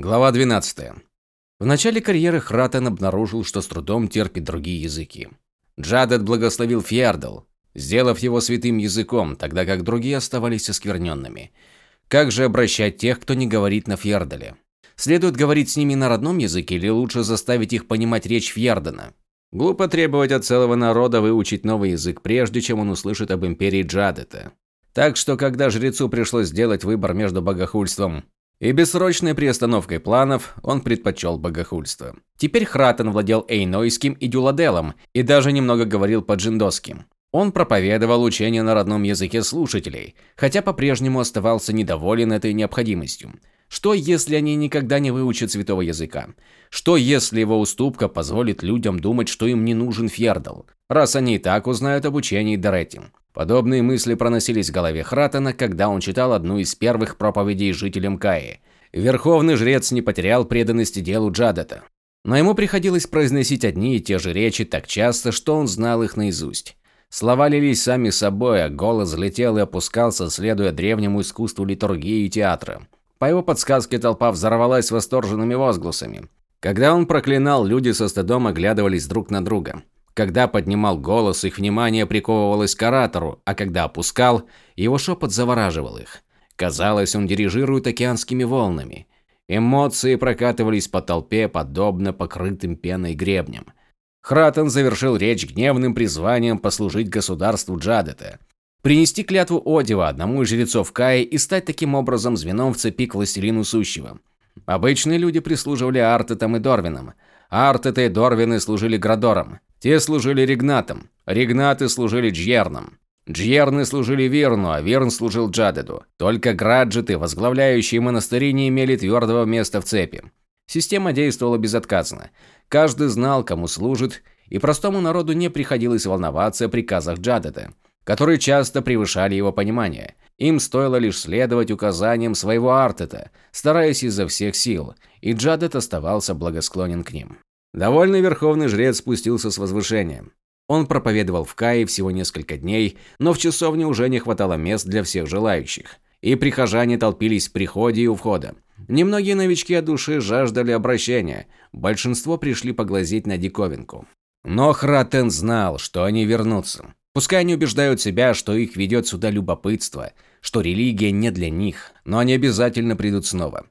Глава 12. В начале карьеры Хратен обнаружил, что с трудом терпит другие языки. Джадет благословил Фьярдл, сделав его святым языком, тогда как другие оставались оскверненными. Как же обращать тех, кто не говорит на Фьярдале? Следует говорить с ними на родном языке или лучше заставить их понимать речь Фьярдена? Глупо требовать от целого народа выучить новый язык, прежде чем он услышит об империи Джадета. Так что, когда жрецу пришлось сделать выбор между богохульством и бессрочной приостановкой планов он предпочел богохульство. Теперь Хратен владел эйнойским и дюладелом и даже немного говорил по-джиндосски. Он проповедовал учение на родном языке слушателей, хотя по-прежнему оставался недоволен этой необходимостью. Что, если они никогда не выучат святого языка? Что, если его уступка позволит людям думать, что им не нужен Фьердал, раз они и так узнают об учении Доретти? Подобные мысли проносились в голове Хратена, когда он читал одну из первых проповедей жителям Каи. Верховный жрец не потерял преданности делу Джадета. Но ему приходилось произносить одни и те же речи так часто, что он знал их наизусть. Слова лились сами собой, а голос взлетел и опускался, следуя древнему искусству литургии и театра. По его подсказке толпа взорвалась восторженными возгласами. Когда он проклинал, люди со стыдом оглядывались друг на друга. Когда поднимал голос, их внимание приковывалось к оратору, а когда опускал, его шепот завораживал их. Казалось, он дирижирует океанскими волнами. Эмоции прокатывались по толпе, подобно покрытым пеной гребням. Хратен завершил речь гневным призванием послужить государству Джадета, принести клятву Одива одному из жрецов Каи и стать таким образом звеном в цепи к властелину сущего. Обычные люди прислуживали Артетам и Дорвинам, Артеты и Дорвины служили Градорам. Те служили Ригнатам, Ригнаты служили Джьернам. Джьерны служили Вирну, а Вирн служил Джадеду. Только граджеты, возглавляющие монастыри, не имели твердого места в цепи. Система действовала безотказно. Каждый знал, кому служит, и простому народу не приходилось волноваться о приказах Джадеда, которые часто превышали его понимание. Им стоило лишь следовать указаниям своего Артета, стараясь изо всех сил, и Джадет оставался благосклонен к ним. Довольный верховный жрец спустился с возвышения. Он проповедовал в Кае всего несколько дней, но в часовне уже не хватало мест для всех желающих. И прихожане толпились в приходе и у входа. Немногие новички от души жаждали обращения, большинство пришли поглазеть на диковинку. Но Хратен знал, что они вернутся. Пускай они убеждают себя, что их ведет сюда любопытство, что религия не для них, но они обязательно придут снова.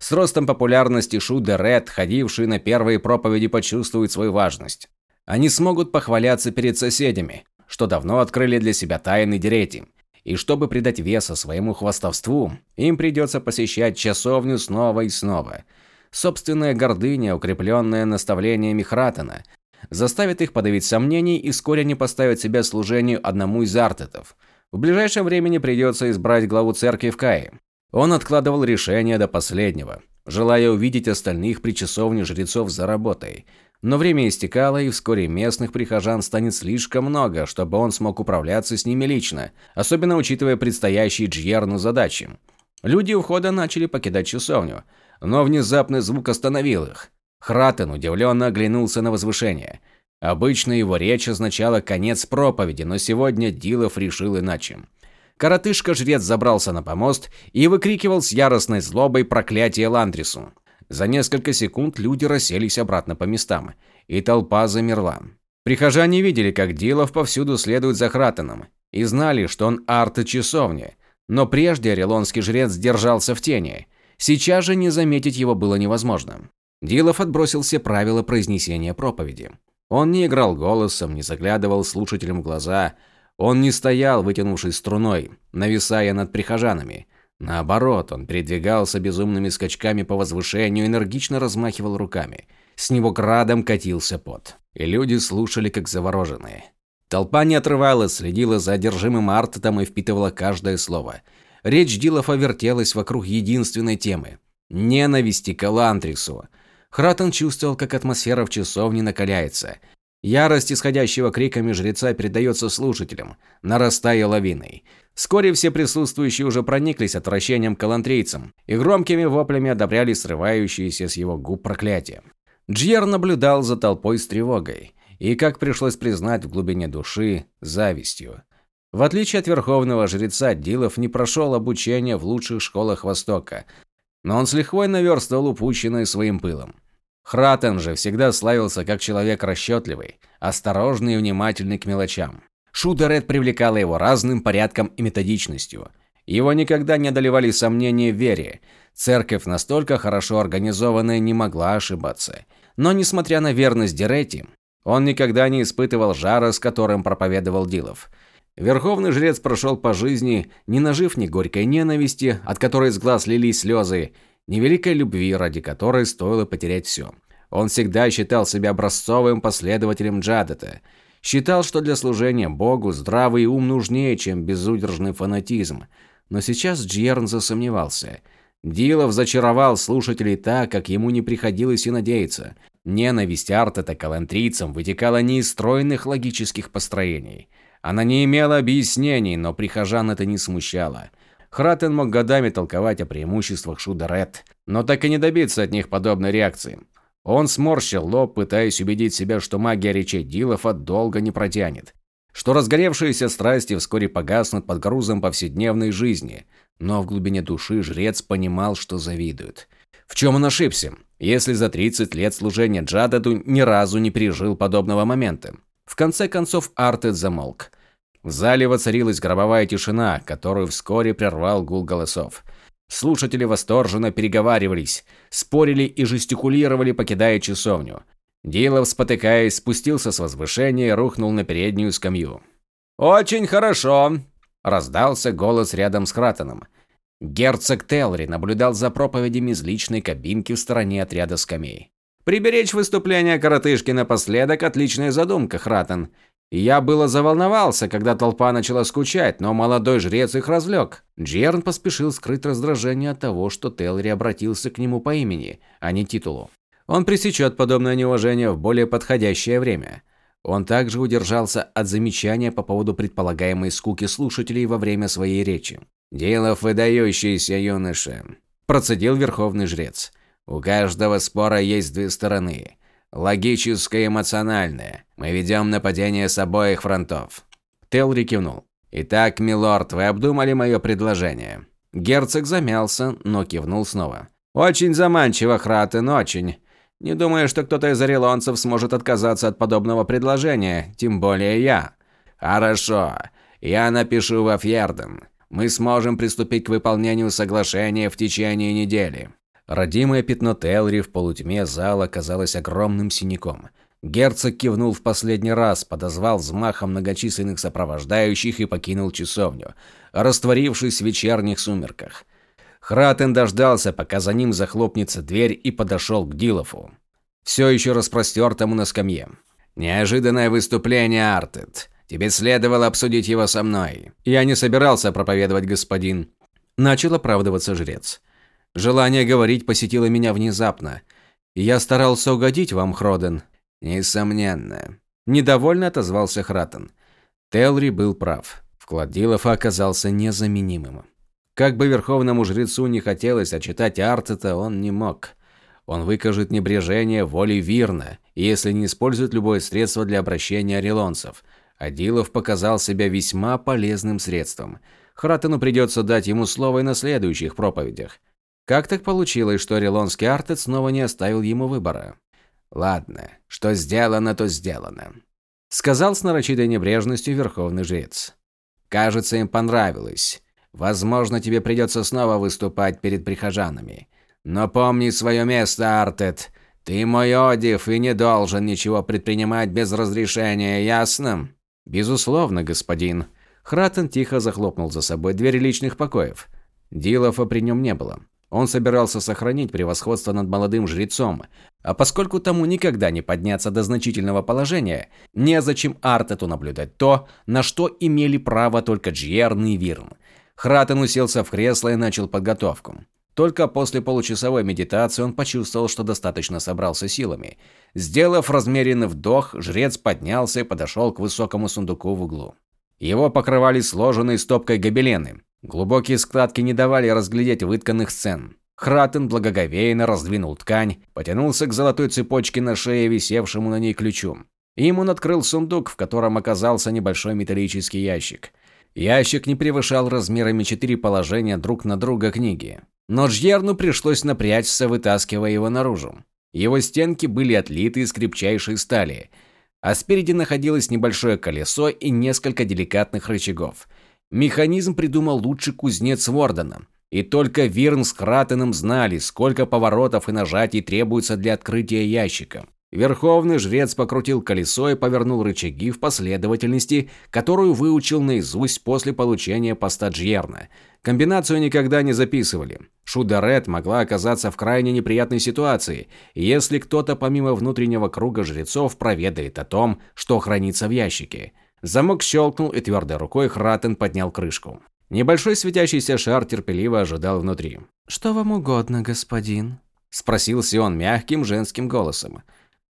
С ростом популярности Шу де Ред, ходившие на первые проповеди, почувствуют свою важность. Они смогут похваляться перед соседями, что давно открыли для себя тайны Дерети. И чтобы придать веса своему хвастовству, им придется посещать часовню снова и снова. Собственная гордыня, укрепленная наставлениями Хратена, заставит их подавить сомнений, и вскоре они поставят себя служению одному из артетов. В ближайшем времени придется избрать главу церкви в Кае. Он откладывал решение до последнего, желая увидеть остальных при часовне жрецов за работой. Но время истекало, и вскоре местных прихожан станет слишком много, чтобы он смог управляться с ними лично, особенно учитывая предстоящие Джьерну задачи. Люди у входа начали покидать часовню, но внезапный звук остановил их. Хратен удивленно оглянулся на возвышение. Обычно его речь означала конец проповеди, но сегодня Дилов решил иначе. Коротышка-жрец забрался на помост и выкрикивал с яростной злобой проклятие Ландрису. За несколько секунд люди расселись обратно по местам, и толпа замерла. Прихожане видели, как Дилов повсюду следует за Хратеном, и знали, что он арта часовни. Но прежде орелонский жрец держался в тени. Сейчас же не заметить его было невозможно. Дилов отбросил все правила произнесения проповеди. Он не играл голосом, не заглядывал слушателям в глаза, он не стоял, вытянувшись струной, нависая над прихожанами. Наоборот, он передвигался безумными скачками по возвышению, энергично размахивал руками. С него градом катился пот. И люди слушали, как завороженные. Толпа не отрывалась, следила за одержимым Артетом и впитывала каждое слово. Речь Дилофа вертелась вокруг единственной темы – ненависти к Элантрису. Хратен чувствовал, как атмосфера в часовне накаляется. Ярость исходящего криками жреца передается слушателям, нарастая лавиной. Вскоре все присутствующие уже прониклись отвращением к калантрейцам и громкими воплями одобряли срывающиеся с его губ проклятия. Джьер наблюдал за толпой с тревогой и, как пришлось признать в глубине души, завистью. В отличие от верховного жреца, Дилов не прошел обучение в лучших школах Востока, но он с лихвой наверстывал упущенное своим пылом. Хратен же всегда славился как человек расчетливый, осторожный и внимательный к мелочам. Шудерет привлекала его разным порядком и методичностью. Его никогда не одолевали сомнения в вере. Церковь, настолько хорошо организованная, не могла ошибаться. Но, несмотря на верность Деретти, он никогда не испытывал жара, с которым проповедовал Дилов. Верховный жрец прошел по жизни, не нажив ни горькой ненависти, от которой с глаз лились слезы, ни великой любви, ради которой стоило потерять все. Он всегда считал себя образцовым последователем Джадета. Считал, что для служения Богу здравый ум нужнее, чем безудержный фанатизм. Но сейчас Джерн засомневался. Дилов зачаровал слушателей так, как ему не приходилось и надеяться. Ненависть Артета к алантрийцам вытекала не из стройных логических построений. Она не имела объяснений, но прихожан это не смущало. Хратен мог годами толковать о преимуществах Шудерет, но так и не добиться от них подобной реакции. Он сморщил лоб, пытаясь убедить себя, что магия речей Дилофа долго не протянет. Что разгоревшиеся страсти вскоре погаснут под грузом повседневной жизни. Но в глубине души жрец понимал, что завидует. В чем он ошибся? Если за 30 лет служения Джададу ни разу не пережил подобного момента. В конце концов Артед замолк. В зале воцарилась гробовая тишина, которую вскоре прервал гул голосов. Слушатели восторженно переговаривались, спорили и жестикулировали, покидая часовню. Дилов, спотыкаясь, спустился с возвышения и рухнул на переднюю скамью. «Очень хорошо!» – раздался голос рядом с Хратоном. Герцог Телри наблюдал за проповедями из личной кабинки в стороне отряда скамей. «Приберечь выступление коротышки напоследок – отличная задумка, Хратон. Я было заволновался, когда толпа начала скучать, но молодой жрец их развлек. Джерн поспешил скрыть раздражение от того, что Телри обратился к нему по имени, а не титулу. Он пресечет подобное неуважение в более подходящее время. Он также удержался от замечания по поводу предполагаемой скуки слушателей во время своей речи. «Делов выдающийся юноша», – процедил верховный жрец. «У каждого спора есть две стороны. Логическое эмоциональное. Мы ведем нападение с обоих фронтов. Телри кивнул. Итак, милорд, вы обдумали мое предложение? Герцог замялся, но кивнул снова. Очень заманчиво, Хратен, очень. Не думаю, что кто-то из орелонцев сможет отказаться от подобного предложения, тем более я. Хорошо. Я напишу во Фьерден. Мы сможем приступить к выполнению соглашения в течение недели. Родимое пятно Телри в полутьме зала казалось огромным синяком. Герцог кивнул в последний раз, подозвал взмахом многочисленных сопровождающих и покинул часовню, растворившись в вечерних сумерках. Хратен дождался, пока за ним захлопнется дверь, и подошел к Дилофу, все еще распростертому на скамье. «Неожиданное выступление, Артет. Тебе следовало обсудить его со мной. Я не собирался проповедовать, господин». Начал оправдываться жрец. Желание говорить посетило меня внезапно. И я старался угодить вам, Хроден. Несомненно. Недовольно отозвался Хратен. Телри был прав. Вклад Дилофа оказался незаменимым. Как бы верховному жрецу не хотелось отчитать Артета, он не мог. Он выкажет небрежение воли Вирна, если не использует любое средство для обращения орелонцев. Адилов показал себя весьма полезным средством. Хратену придется дать ему слово и на следующих проповедях. Как так получилось, что орелонский артец снова не оставил ему выбора? Ладно, что сделано, то сделано. Сказал с нарочитой небрежностью верховный жрец. Кажется, им понравилось. Возможно, тебе придется снова выступать перед прихожанами. Но помни свое место, Артет. Ты мой Одив и не должен ничего предпринимать без разрешения, ясно? Безусловно, господин. Хратен тихо захлопнул за собой дверь личных покоев. Дилофа при нем не было. Он собирался сохранить превосходство над молодым жрецом, а поскольку тому никогда не подняться до значительного положения, незачем Артету наблюдать то, на что имели право только Джьерн и Вирн. Хратен уселся в кресло и начал подготовку. Только после получасовой медитации он почувствовал, что достаточно собрался силами. Сделав размеренный вдох, жрец поднялся и подошел к высокому сундуку в углу. Его покрывали сложенной стопкой гобелены. Глубокие складки не давали разглядеть вытканных сцен. Хратен благоговейно раздвинул ткань, потянулся к золотой цепочке на шее, висевшему на ней ключу. Им он открыл сундук, в котором оказался небольшой металлический ящик. Ящик не превышал размерами четыре положения друг на друга книги. Но Джьерну пришлось напрячься, вытаскивая его наружу. Его стенки были отлиты из крепчайшей стали, а спереди находилось небольшое колесо и несколько деликатных рычагов. Механизм придумал лучший кузнец Вордена. И только Вирн с Кратеном знали, сколько поворотов и нажатий требуется для открытия ящика. Верховный жрец покрутил колесо и повернул рычаги в последовательности, которую выучил наизусть после получения поста Джьерна. Комбинацию никогда не записывали. Шудерет могла оказаться в крайне неприятной ситуации, если кто-то помимо внутреннего круга жрецов проведает о том, что хранится в ящике. Замок щелкнул, и твердой рукой Хратен поднял крышку. Небольшой светящийся шар терпеливо ожидал внутри. «Что вам угодно, господин?» – спросил Сион мягким женским голосом.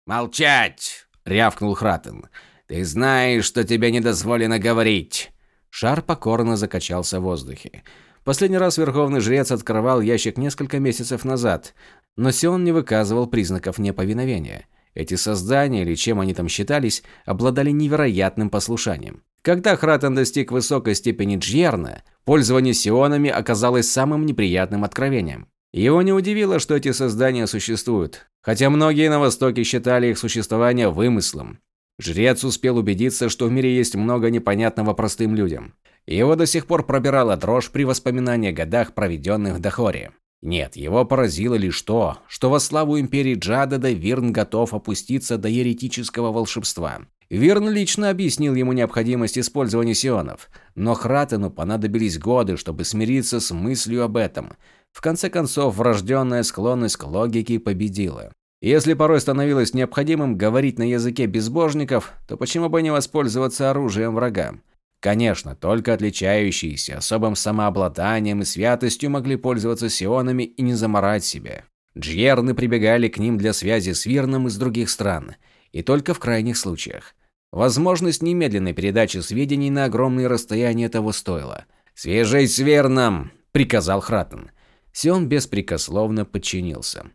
«Молчать!» – рявкнул Хратен. «Ты знаешь, что тебе не дозволено говорить!» Шар покорно закачался в воздухе. Последний раз Верховный Жрец открывал ящик несколько месяцев назад, но Сион не выказывал признаков неповиновения. Эти создания, или чем они там считались, обладали невероятным послушанием. Когда Хратен достиг высокой степени Джьерна, пользование сионами оказалось самым неприятным откровением. Его не удивило, что эти создания существуют, хотя многие на Востоке считали их существование вымыслом. Жрец успел убедиться, что в мире есть много непонятного простым людям. Его до сих пор пробирала дрожь при воспоминании о годах, проведенных в Дахоре. Нет, его поразило лишь то, что во славу империи Джадада Вирн готов опуститься до еретического волшебства. Вирн лично объяснил ему необходимость использования сионов, но Хратену понадобились годы, чтобы смириться с мыслью об этом. В конце концов, врожденная склонность к логике победила. Если порой становилось необходимым говорить на языке безбожников, то почему бы не воспользоваться оружием врага? Конечно, только отличающиеся особым самообладанием и святостью могли пользоваться сионами и не заморать себя. Джьерны прибегали к ним для связи с Вирном из других стран, и только в крайних случаях. Возможность немедленной передачи сведений на огромные расстояния того стоила. «Свяжись с Верном!» – приказал Хратен. Сион беспрекословно подчинился.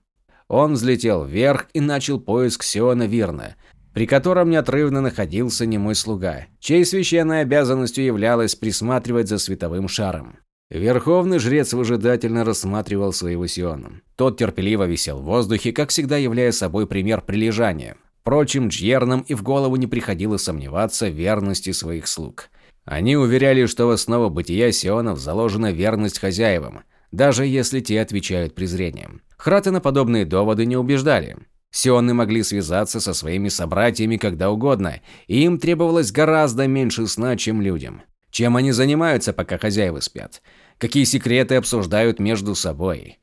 Он взлетел вверх и начал поиск Сиона Вирна, при котором неотрывно находился немой слуга, чьей священной обязанностью являлось присматривать за световым шаром. Верховный жрец выжидательно рассматривал своего Сиона. Тот терпеливо висел в воздухе, как всегда являя собой пример прилежания. Впрочем, Джьернам и в голову не приходило сомневаться в верности своих слуг. Они уверяли, что в основу бытия сионов заложена верность хозяевам, даже если те отвечают презрением. Хратена подобные доводы не убеждали. Сионы могли связаться со своими собратьями когда угодно, и им требовалось гораздо меньше сна, чем людям. Чем они занимаются, пока хозяева спят? Какие секреты обсуждают между собой?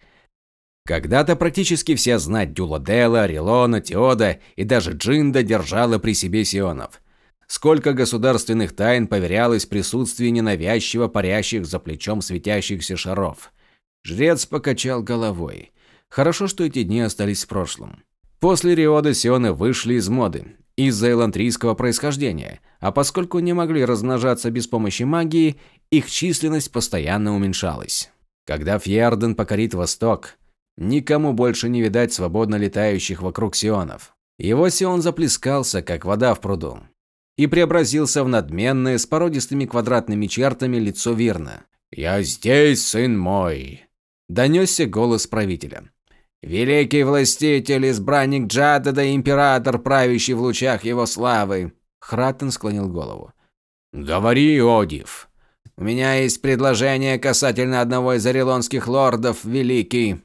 Когда-то практически вся знать Дюлодела, Рилона, Теода и даже Джинда держала при себе сионов. Сколько государственных тайн поверялось присутствию ненавязчиво парящих за плечом светящихся шаров. Жрец покачал головой. Хорошо, что эти дни остались в прошлом. После Риода сионы вышли из моды из-за элантрийского происхождения, а поскольку не могли размножаться без помощи магии, их численность постоянно уменьшалась. Когда Фьерден покорит Восток, Никому больше не видать свободно летающих вокруг сионов. Его сион заплескался, как вода в пруду, и преобразился в надменное с породистыми квадратными чертами лицо Вирна. «Я здесь, сын мой!» – донесся голос правителя. «Великий властитель, избранник Джадада, император, правящий в лучах его славы!» Хратен склонил голову. «Говори, Одив!» «У меня есть предложение касательно одного из орелонских лордов, Великий!»